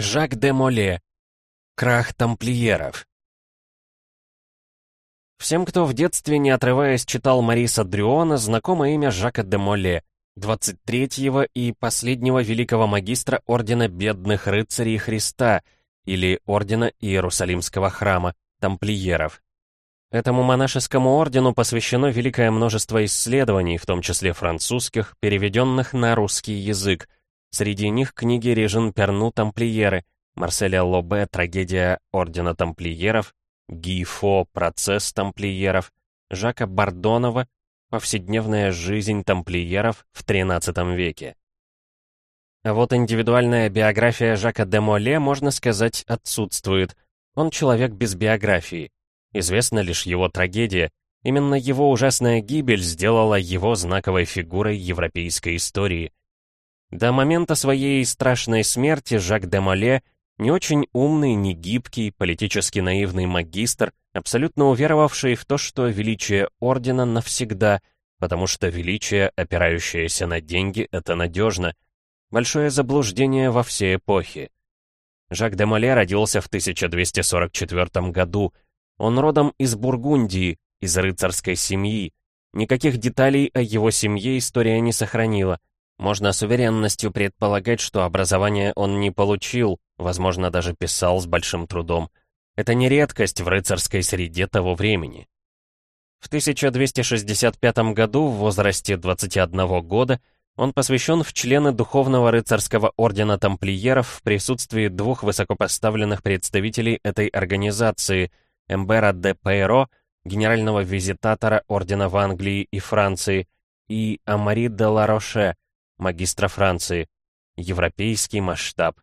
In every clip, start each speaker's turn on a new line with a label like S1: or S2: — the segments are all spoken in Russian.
S1: Жак де Моле. Крах тамплиеров. Всем, кто в детстве, не отрываясь, читал Мариса Дрюона, знакомо имя Жака де Моле, 23-го и последнего великого магистра Ордена Бедных Рыцарей Христа или Ордена Иерусалимского Храма, тамплиеров. Этому монашескому ордену посвящено великое множество исследований, в том числе французских, переведенных на русский язык. Среди них книги Режин Перну «Тамплиеры», Марселя Лобе «Трагедия Ордена Тамплиеров», Ги Фо «Процесс Тамплиеров», Жака Бардонова «Повседневная жизнь тамплиеров в XIII веке». А вот индивидуальная биография Жака де Моле, можно сказать, отсутствует. Он человек без биографии. Известна лишь его трагедия. Именно его ужасная гибель сделала его знаковой фигурой европейской истории. До момента своей страшной смерти Жак де Моле не очень умный, не гибкий, политически наивный магистр, абсолютно уверовавший в то, что величие ордена навсегда, потому что величие, опирающееся на деньги, это надежно. Большое заблуждение во все эпохи. Жак де Моле родился в 1244 году, он родом из Бургундии, из рыцарской семьи. Никаких деталей о его семье история не сохранила. Можно с уверенностью предполагать, что образование он не получил, возможно, даже писал с большим трудом. Это не редкость в рыцарской среде того времени. В 1265 году, в возрасте 21 года, он посвящен в члены Духовного рыцарского ордена тамплиеров в присутствии двух высокопоставленных представителей этой организации – Эмбера де Пейро, генерального визитатора ордена в Англии и Франции, и Амари де Лароше, магистра Франции. Европейский масштаб.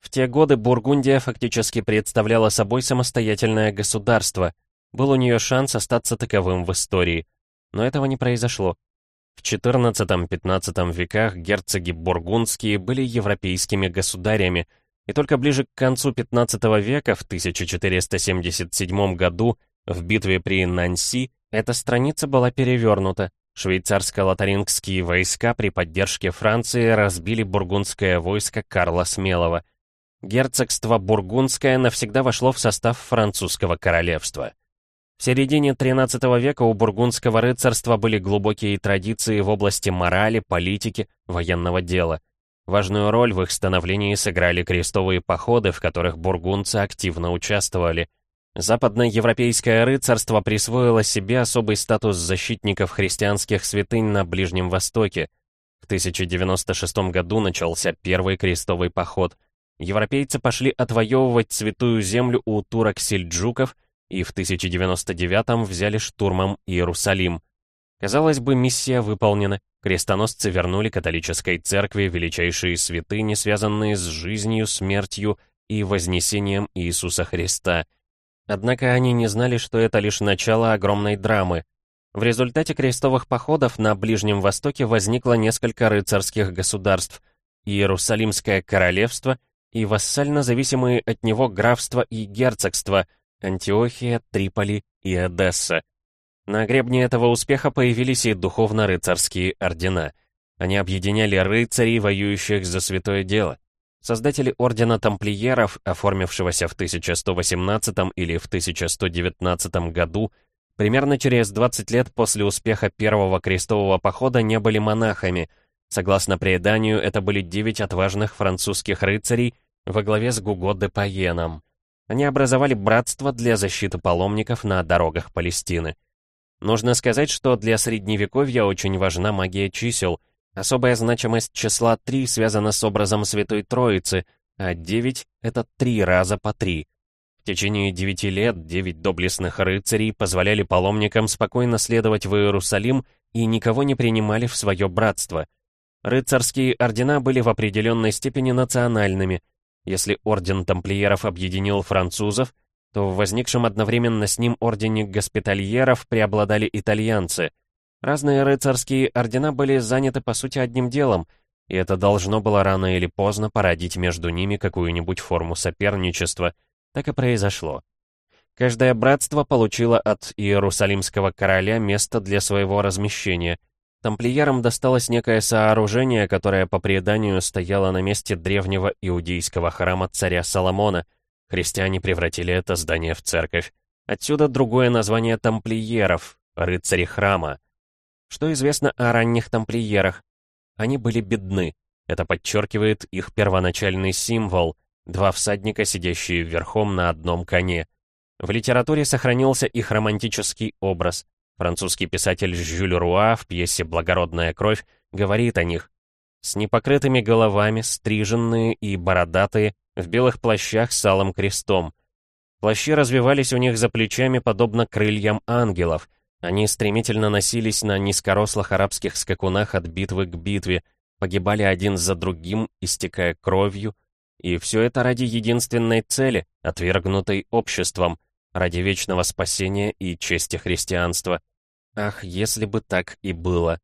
S1: В те годы Бургундия фактически представляла собой самостоятельное государство. Был у нее шанс остаться таковым в истории. Но этого не произошло. В XIV-XV веках герцоги бургундские были европейскими государями, и только ближе к концу 15 века, в 1477 году, в битве при Нанси, эта страница была перевернута. Швейцарско-лотарингские войска при поддержке Франции разбили бургундское войско Карла Смелого. Герцогство Бургундское навсегда вошло в состав французского королевства. В середине XIII века у бургундского рыцарства были глубокие традиции в области морали, политики, военного дела. Важную роль в их становлении сыграли крестовые походы, в которых бургундцы активно участвовали. Западноевропейское рыцарство присвоило себе особый статус защитников христианских святынь на Ближнем Востоке. В 1096 году начался первый крестовый поход. Европейцы пошли отвоевывать святую землю у турок-сельджуков и в 1099 взяли штурмом Иерусалим. Казалось бы, миссия выполнена. Крестоносцы вернули католической церкви величайшие святыни, связанные с жизнью, смертью и вознесением Иисуса Христа. Однако они не знали, что это лишь начало огромной драмы. В результате крестовых походов на Ближнем Востоке возникло несколько рыцарских государств, Иерусалимское королевство и вассально зависимые от него графства и герцогства Антиохия, Триполи и Одесса. На гребне этого успеха появились и духовно-рыцарские ордена. Они объединяли рыцарей, воюющих за святое дело. Создатели ордена тамплиеров, оформившегося в 1118 или в 1119 году, примерно через 20 лет после успеха первого крестового похода не были монахами. Согласно преданию, это были девять отважных французских рыцарей во главе с Гуго де Паеном. Они образовали братство для защиты паломников на дорогах Палестины. Нужно сказать, что для средневековья очень важна магия чисел. Особая значимость числа 3 связана с образом Святой Троицы, а 9 — это 3 раза по 3. В течение 9 лет 9 доблестных рыцарей позволяли паломникам спокойно следовать в Иерусалим и никого не принимали в свое братство. Рыцарские ордена были в определенной степени национальными. Если орден тамплиеров объединил французов — то в возникшем одновременно с ним ордене госпитальеров преобладали итальянцы. Разные рыцарские ордена были заняты по сути одним делом, и это должно было рано или поздно породить между ними какую-нибудь форму соперничества. Так и произошло. Каждое братство получило от Иерусалимского короля место для своего размещения. Тамплиерам досталось некое сооружение, которое по преданию стояло на месте древнего иудейского храма царя Соломона. Христиане превратили это здание в церковь. Отсюда другое название тамплиеров — рыцари храма. Что известно о ранних тамплиерах? Они были бедны. Это подчеркивает их первоначальный символ — два всадника, сидящие верхом на одном коне. В литературе сохранился их романтический образ. Французский писатель Жюль Руа в пьесе «Благородная кровь» говорит о них. С непокрытыми головами, стриженные и бородатые, в белых плащах с алым крестом. Плащи развивались у них за плечами, подобно крыльям ангелов. Они стремительно носились на низкорослых арабских скакунах от битвы к битве, погибали один за другим, истекая кровью, и все это ради единственной цели, отвергнутой обществом, ради вечного спасения и чести христианства. Ах, если бы так и было.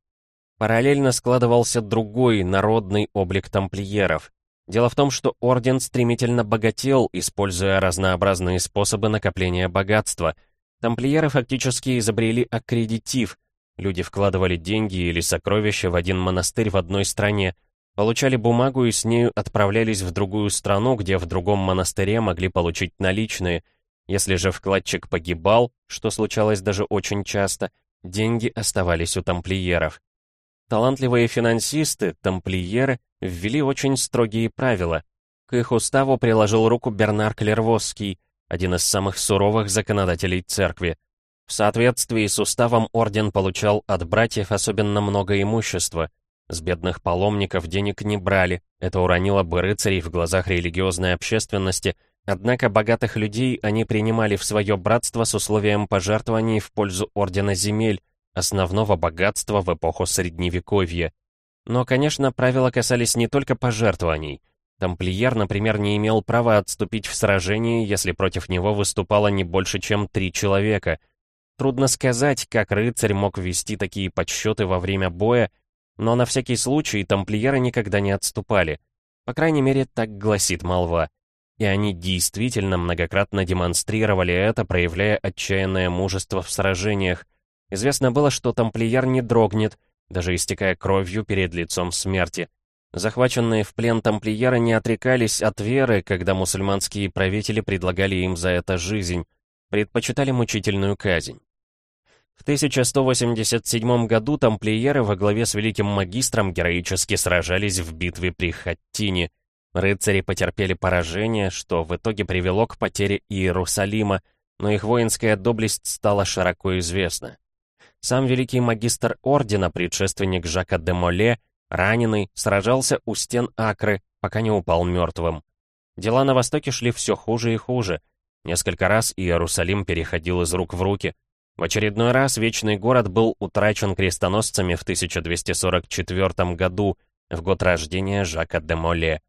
S1: Параллельно складывался другой народный облик тамплиеров. Дело в том, что орден стремительно богател, используя разнообразные способы накопления богатства. Тамплиеры фактически изобрели аккредитив. Люди вкладывали деньги или сокровища в один монастырь в одной стране, получали бумагу и с нею отправлялись в другую страну, где в другом монастыре могли получить наличные – если же вкладчик погибал, что случалось даже очень часто, деньги оставались у тамплиеров. Талантливые финансисты, тамплиеры, ввели очень строгие правила. К их уставу приложил руку Бернар Клервосский, один из самых суровых законодателей церкви. В соответствии с уставом орден получал от братьев особенно много имущества. С бедных паломников денег не брали, это уронило бы рыцарей в глазах религиозной общественности – Однако богатых людей они принимали в свое братство с условием пожертвований в пользу Ордена Земель, основного богатства в эпоху Средневековья. Но, конечно, правила касались не только пожертвований. Тамплиер, например, не имел права отступить в сражении, если против него выступало не больше, чем три человека. Трудно сказать, как рыцарь мог вести такие подсчеты во время боя, но на всякий случай тамплиеры никогда не отступали. По крайней мере, так гласит молва и они действительно многократно демонстрировали это, проявляя отчаянное мужество в сражениях. Известно было, что тамплиер не дрогнет, даже истекая кровью перед лицом смерти. Захваченные в плен тамплиеры не отрекались от веры, когда мусульманские правители предлагали им за это жизнь, предпочитали мучительную казнь. В 1187 году тамплиеры во главе с великим магистром героически сражались в битве при Хаттине — Рыцари потерпели поражение, что в итоге привело к потере Иерусалима, но их воинская доблесть стала широко известна. Сам великий магистр ордена, предшественник Жака де Моле, раненый, сражался у стен Акры, пока не упал мертвым. Дела на Востоке шли все хуже и хуже. Несколько раз Иерусалим переходил из рук в руки. В очередной раз Вечный город был утрачен крестоносцами в 1244 году, в год рождения Жака де Моле.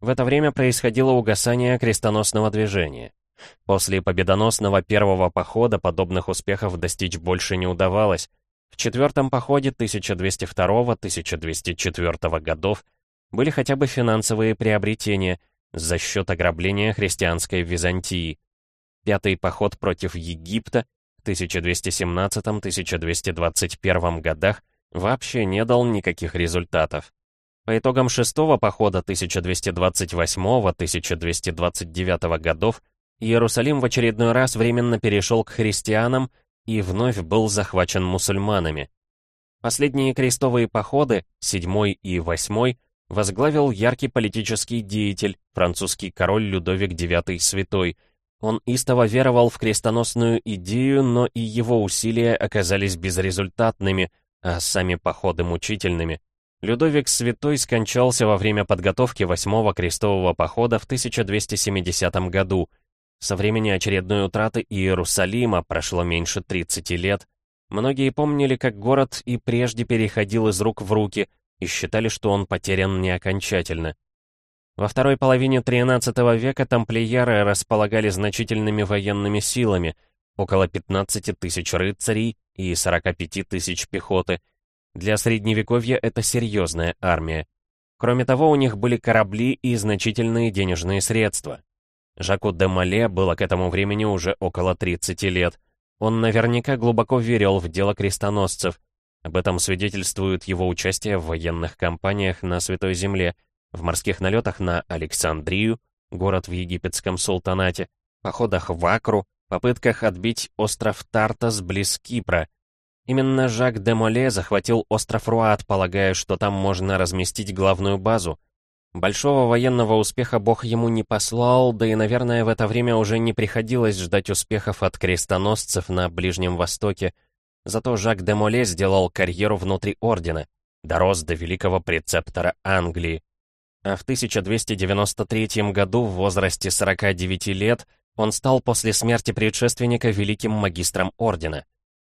S1: В это время происходило угасание крестоносного движения. После победоносного первого похода подобных успехов достичь больше не удавалось. В четвертом походе 1202-1204 годов были хотя бы финансовые приобретения за счет ограбления христианской Византии. Пятый поход против Египта в 1217-1221 годах вообще не дал никаких результатов. По итогам шестого похода 1228-1229 годов Иерусалим в очередной раз временно перешел к христианам и вновь был захвачен мусульманами. Последние крестовые походы, седьмой и восьмой, возглавил яркий политический деятель, французский король Людовик IX Святой. Он истово веровал в крестоносную идею, но и его усилия оказались безрезультатными, а сами походы мучительными. Людовик Святой скончался во время подготовки восьмого крестового похода в 1270 году. Со времени очередной утраты Иерусалима прошло меньше 30 лет. Многие помнили, как город и прежде переходил из рук в руки и считали, что он потерян не окончательно. Во второй половине XIII века тамплиеры располагали значительными военными силами, около 15 тысяч рыцарей и 45 тысяч пехоты — для Средневековья это серьезная армия. Кроме того, у них были корабли и значительные денежные средства. Жаку де Мале было к этому времени уже около 30 лет. Он наверняка глубоко верил в дело крестоносцев. Об этом свидетельствует его участие в военных кампаниях на Святой Земле, в морских налетах на Александрию, город в египетском султанате, походах в Акру, попытках отбить остров Тартас близ Кипра. Именно Жак де Моле захватил остров Руат, полагая, что там можно разместить главную базу. Большого военного успеха бог ему не послал, да и, наверное, в это время уже не приходилось ждать успехов от крестоносцев на Ближнем Востоке. Зато Жак де Моле сделал карьеру внутри Ордена, дорос до великого прецептора Англии. А в 1293 году в возрасте 49 лет он стал после смерти предшественника великим магистром Ордена.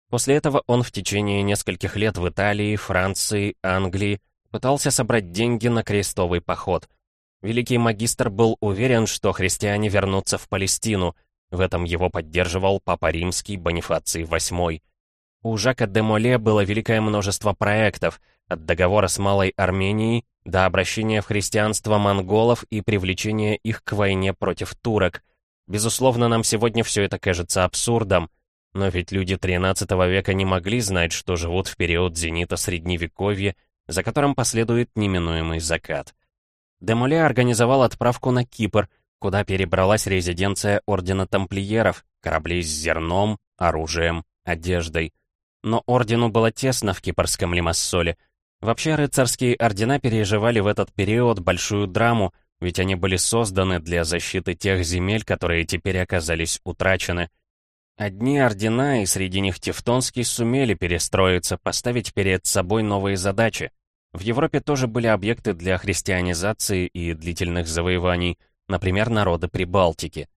S1: После этого он в течение нескольких лет в Италии, Франции, Англии пытался собрать деньги на крестовый поход. Великий магистр был уверен, что христиане вернутся в Палестину. В этом его поддерживал Папа Римский Бонифаций VIII. У Жака де Моле было великое множество проектов, от договора с Малой Арменией до обращения в христианство монголов и привлечения их к войне против турок. Безусловно, нам сегодня все это кажется абсурдом, но ведь люди XIII века не могли знать, что живут в период зенита Средневековья за которым последует неминуемый закат. Демоле организовал отправку на Кипр, куда перебралась резиденция Ордена Тамплиеров, корабли с зерном, оружием, одеждой. Но Ордену было тесно в кипрском Лимассоле. Вообще рыцарские ордена переживали в этот период большую драму, ведь они были созданы для защиты тех земель, которые теперь оказались утрачены. Одни ордена, и среди них Тевтонский, сумели перестроиться, поставить перед собой новые задачи. В Европе тоже были объекты для христианизации и длительных завоеваний, например, народы Прибалтики.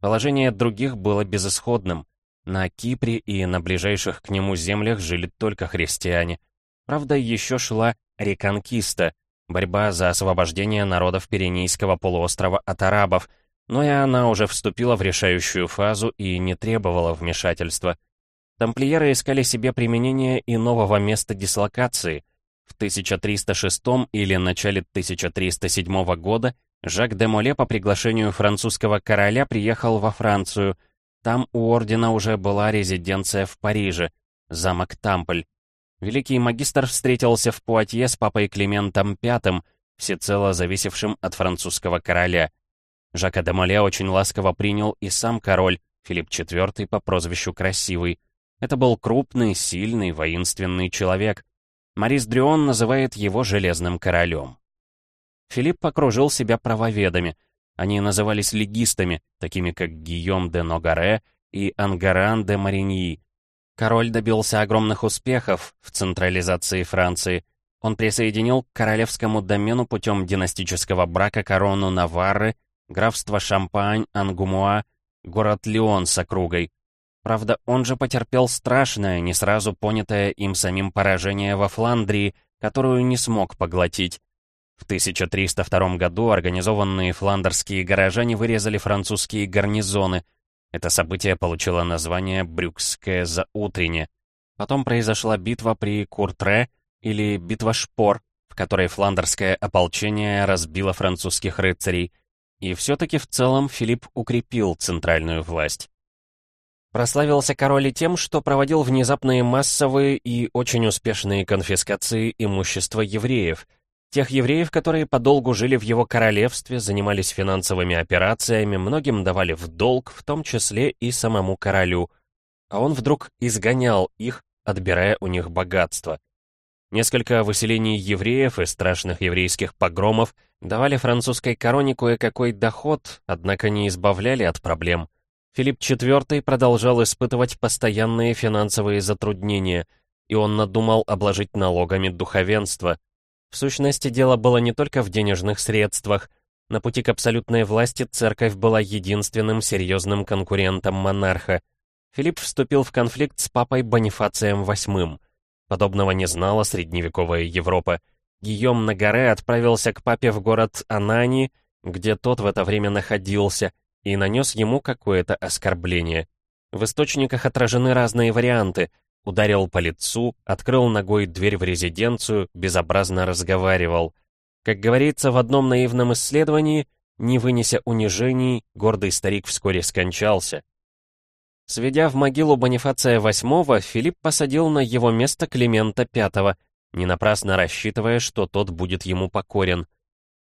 S1: Положение других было безысходным. На Кипре и на ближайших к нему землях жили только христиане. Правда, еще шла реконкиста, борьба за освобождение народов Пиренейского полуострова от арабов, но и она уже вступила в решающую фазу и не требовала вмешательства. Тамплиеры искали себе применение и нового места дислокации — в 1306 или начале 1307 года Жак де Моле по приглашению французского короля приехал во Францию. Там у ордена уже была резиденция в Париже, замок Тампль. Великий магистр встретился в Пуатье с папой Климентом V, всецело зависевшим от французского короля. Жака де Моле очень ласково принял и сам король, Филипп IV по прозвищу Красивый. Это был крупный, сильный, воинственный человек, Марис Дрюон называет его «железным королем». Филипп окружил себя правоведами. Они назывались легистами, такими как Гийом де Ногаре и Ангаран де Мариньи. Король добился огромных успехов в централизации Франции. Он присоединил к королевскому домену путем династического брака корону Наварры, графство Шампань, Ангумуа, город Лион с округой, Правда, он же потерпел страшное, не сразу понятое им самим поражение во Фландрии, которую не смог поглотить. В 1302 году организованные фландерские горожане вырезали французские гарнизоны. Это событие получило название «Брюкское заутрене». Потом произошла битва при Куртре или битва Шпор, в которой фландерское ополчение разбило французских рыцарей. И все-таки в целом Филипп укрепил центральную власть. Прославился король и тем, что проводил внезапные массовые и очень успешные конфискации имущества евреев. Тех евреев, которые подолгу жили в его королевстве, занимались финансовыми операциями, многим давали в долг, в том числе и самому королю. А он вдруг изгонял их, отбирая у них богатство. Несколько выселений евреев и страшных еврейских погромов давали французской короне кое-какой доход, однако не избавляли от проблем. Филипп IV продолжал испытывать постоянные финансовые затруднения, и он надумал обложить налогами духовенство. В сущности, дело было не только в денежных средствах. На пути к абсолютной власти церковь была единственным серьезным конкурентом монарха. Филипп вступил в конфликт с папой Бонифацием VIII. Подобного не знала средневековая Европа. Гийом на горе отправился к папе в город Анани, где тот в это время находился — и нанес ему какое-то оскорбление. В источниках отражены разные варианты. Ударил по лицу, открыл ногой дверь в резиденцию, безобразно разговаривал. Как говорится в одном наивном исследовании, не вынеся унижений, гордый старик вскоре скончался. Сведя в могилу Бонифация VIII, Филипп посадил на его место Климента V, не напрасно рассчитывая, что тот будет ему покорен.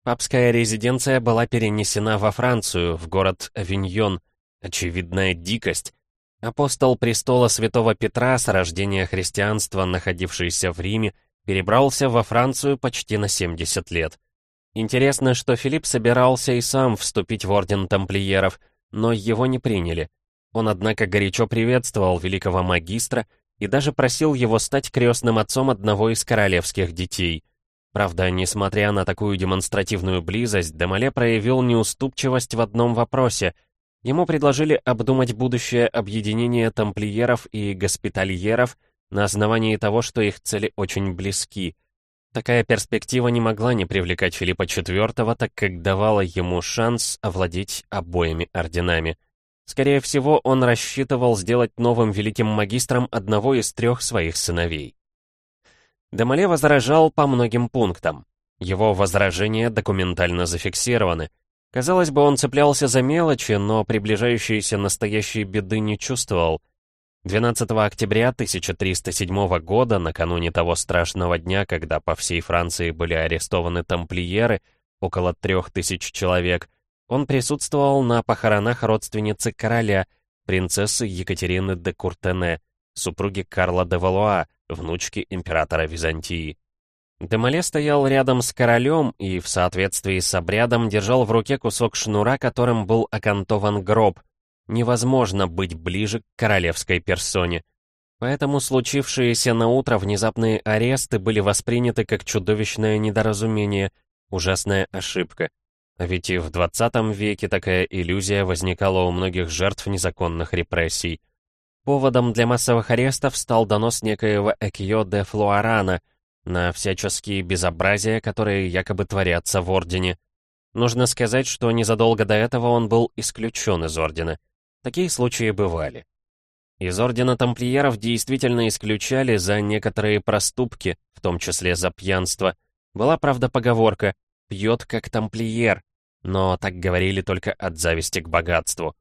S1: Папская резиденция была перенесена во Францию, в город Авиньон. Очевидная дикость. Апостол престола святого Петра с рождения христианства, находившийся в Риме, перебрался во Францию почти на 70 лет. Интересно, что Филипп собирался и сам вступить в орден тамплиеров, но его не приняли. Он, однако, горячо приветствовал великого магистра и даже просил его стать крестным отцом одного из королевских детей. Правда, несмотря на такую демонстративную близость, Демале проявил неуступчивость в одном вопросе. Ему предложили обдумать будущее объединение тамплиеров и госпитальеров на основании того, что их цели очень близки. Такая перспектива не могла не привлекать Филиппа IV, так как давала ему шанс овладеть обоими орденами. Скорее всего, он рассчитывал сделать новым великим магистром одного из трех своих сыновей. Демоле возражал по многим пунктам. Его возражения документально зафиксированы. Казалось бы, он цеплялся за мелочи, но приближающейся настоящей беды не чувствовал. 12 октября 1307 года, накануне того страшного дня, когда по всей Франции были арестованы тамплиеры, около трех тысяч человек, он присутствовал на похоронах родственницы короля, принцессы Екатерины де Куртене, супруги Карла де Валуа, внучки императора Византии. Демоле стоял рядом с королем и, в соответствии с обрядом, держал в руке кусок шнура, которым был окантован гроб. Невозможно быть ближе к королевской персоне. Поэтому случившиеся на утро внезапные аресты были восприняты как чудовищное недоразумение, ужасная ошибка. А ведь и в 20 веке такая иллюзия возникала у многих жертв незаконных репрессий. Поводом для массовых арестов стал донос некоего Экио де Флуарана на всяческие безобразия, которые якобы творятся в Ордене. Нужно сказать, что незадолго до этого он был исключен из Ордена. Такие случаи бывали. Из Ордена Тамплиеров действительно исключали за некоторые проступки, в том числе за пьянство. Была, правда, поговорка «пьет как тамплиер», но так говорили только от зависти к богатству.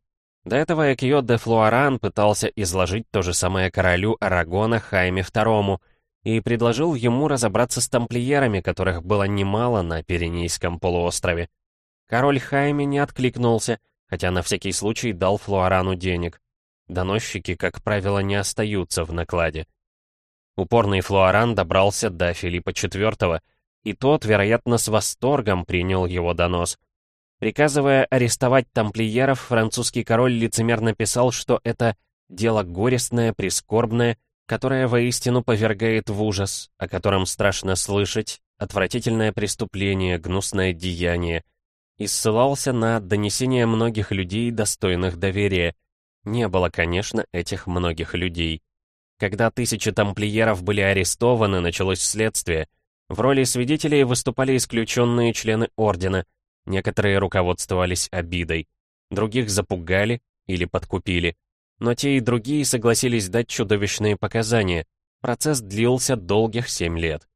S1: До этого Экио де Флуаран пытался изложить то же самое королю Арагона Хайме II и предложил ему разобраться с тамплиерами, которых было немало на Пиренейском полуострове. Король Хайме не откликнулся, хотя на всякий случай дал Флуарану денег. Доносчики, как правило, не остаются в накладе. Упорный Флуаран добрался до Филиппа IV, и тот, вероятно, с восторгом принял его донос. Приказывая арестовать тамплиеров, французский король лицемерно писал, что это дело горестное, прискорбное, которое воистину повергает в ужас, о котором страшно слышать, отвратительное преступление, гнусное деяние, и ссылался на донесения многих людей, достойных доверия. Не было, конечно, этих многих людей. Когда тысячи тамплиеров были арестованы, началось следствие. В роли свидетелей выступали исключенные члены ордена — Некоторые руководствовались обидой, других запугали или подкупили. Но те и другие согласились дать чудовищные показания. Процесс длился долгих семь лет.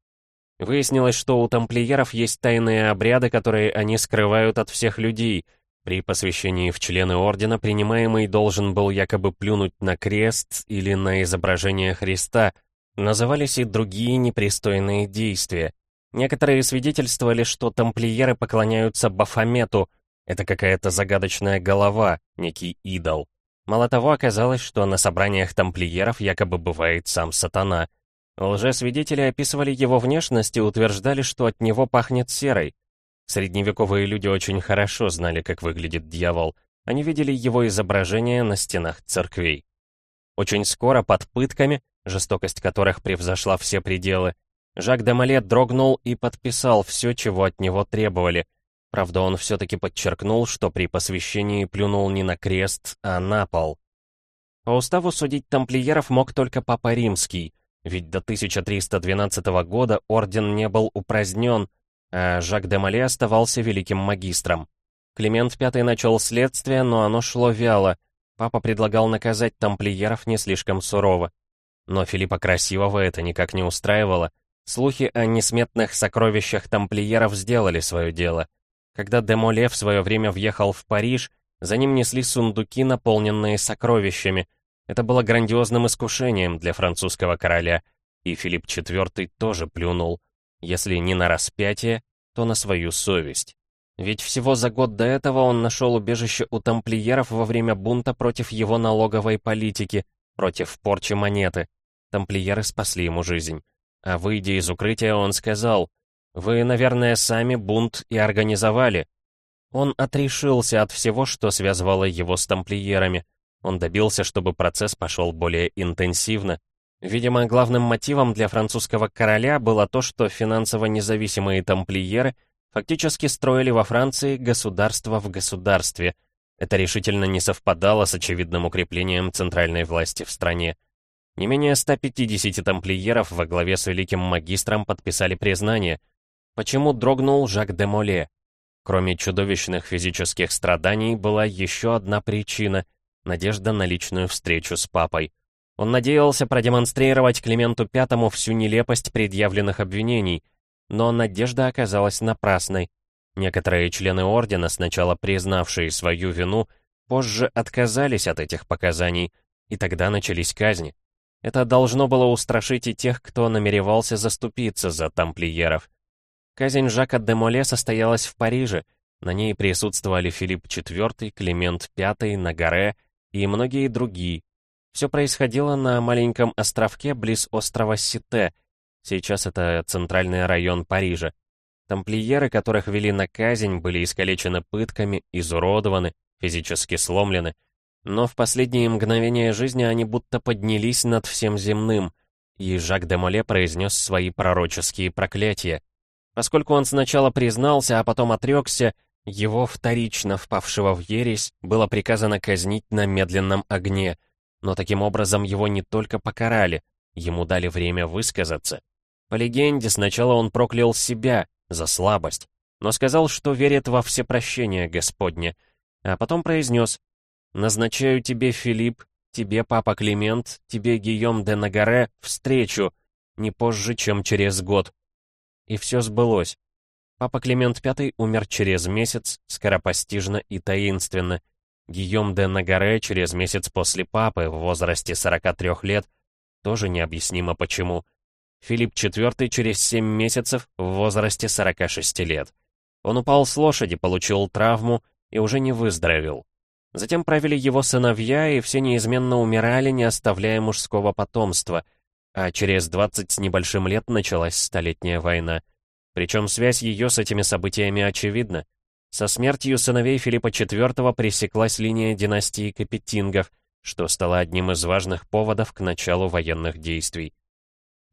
S1: Выяснилось, что у тамплиеров есть тайные обряды, которые они скрывают от всех людей. При посвящении в члены ордена принимаемый должен был якобы плюнуть на крест или на изображение Христа. Назывались и другие непристойные действия. Некоторые свидетельствовали, что тамплиеры поклоняются Бафомету. Это какая-то загадочная голова, некий идол. Мало того, оказалось, что на собраниях тамплиеров якобы бывает сам сатана. Лжесвидетели описывали его внешность и утверждали, что от него пахнет серой. Средневековые люди очень хорошо знали, как выглядит дьявол. Они видели его изображение на стенах церквей. Очень скоро под пытками, жестокость которых превзошла все пределы, Жак де Мале дрогнул и подписал все, чего от него требовали. Правда, он все-таки подчеркнул, что при посвящении плюнул не на крест, а на пол. По уставу судить тамплиеров мог только Папа Римский, ведь до 1312 года орден не был упразднен, а Жак де Мале оставался великим магистром. Климент V начал следствие, но оно шло вяло. Папа предлагал наказать тамплиеров не слишком сурово. Но Филиппа Красивого это никак не устраивало. Слухи о несметных сокровищах тамплиеров сделали свое дело. Когда Демоле в свое время въехал в Париж, за ним несли сундуки, наполненные сокровищами. Это было грандиозным искушением для французского короля, и Филипп IV тоже плюнул, если не на распятие, то на свою совесть. Ведь всего за год до этого он нашел убежище у тамплиеров во время бунта против его налоговой политики, против порчи монеты. Тамплиеры спасли ему жизнь. А выйдя из укрытия, он сказал, «Вы, наверное, сами бунт и организовали». Он отрешился от всего, что связывало его с тамплиерами. Он добился, чтобы процесс пошел более интенсивно. Видимо, главным мотивом для французского короля было то, что финансово независимые тамплиеры фактически строили во Франции государство в государстве. Это решительно не совпадало с очевидным укреплением центральной власти в стране. Не менее 150 тамплиеров во главе с великим магистром подписали признание. Почему дрогнул Жак де Моле? Кроме чудовищных физических страданий, была еще одна причина — надежда на личную встречу с папой. Он надеялся продемонстрировать Клименту Пятому всю нелепость предъявленных обвинений, но надежда оказалась напрасной. Некоторые члены Ордена, сначала признавшие свою вину, позже отказались от этих показаний, и тогда начались казни. Это должно было устрашить и тех, кто намеревался заступиться за тамплиеров. Казнь Жака де Моле состоялась в Париже, на ней присутствовали Филипп IV, Климент V, Нагаре и многие другие. Все происходило на маленьком островке близ острова Сите. Сейчас это центральный район Парижа. Тамплиеры, которых вели на казнь, были искалечены пытками, изуродованы, физически сломлены. Но в последние мгновения жизни они будто поднялись над всем земным, и Жак де Моле произнес свои пророческие проклятия. Поскольку он сначала признался, а потом отрекся, его вторично впавшего в ересь было приказано казнить на медленном огне, но таким образом его не только покарали, ему дали время высказаться. По легенде, сначала он проклял себя за слабость, но сказал, что верит во всепрощение Господне, а потом произнес «Назначаю тебе, Филипп, тебе, папа Климент, тебе, Гийом де Нагаре, встречу, не позже, чем через год». И все сбылось. Папа Климент V умер через месяц, скоропостижно и таинственно. Гийом де Нагаре через месяц после папы, в возрасте 43 лет, тоже необъяснимо почему. Филипп IV через 7 месяцев, в возрасте 46 лет. Он упал с лошади, получил травму и уже не выздоровел. Затем правили его сыновья, и все неизменно умирали, не оставляя мужского потомства, а через 20 с небольшим лет началась Столетняя война. Причем связь ее с этими событиями очевидна. Со смертью сыновей Филиппа IV пресеклась линия династии Капетингов, что стало одним из важных поводов к началу военных действий.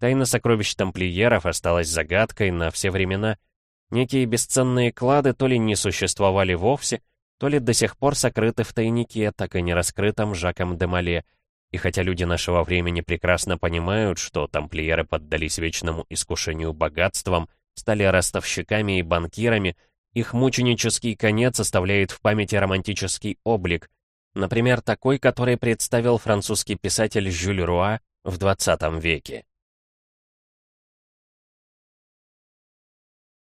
S1: Тайна сокровищ тамплиеров осталась загадкой на все времена. Некие бесценные клады то ли не существовали вовсе, то ли до сих пор сокрыты в тайнике, так и не раскрытом Жаком де Мале. И хотя люди нашего времени прекрасно понимают, что тамплиеры поддались вечному искушению богатством, стали ростовщиками и банкирами, их мученический конец оставляет в памяти романтический облик, например, такой, который представил французский писатель Жюль Руа в XX веке.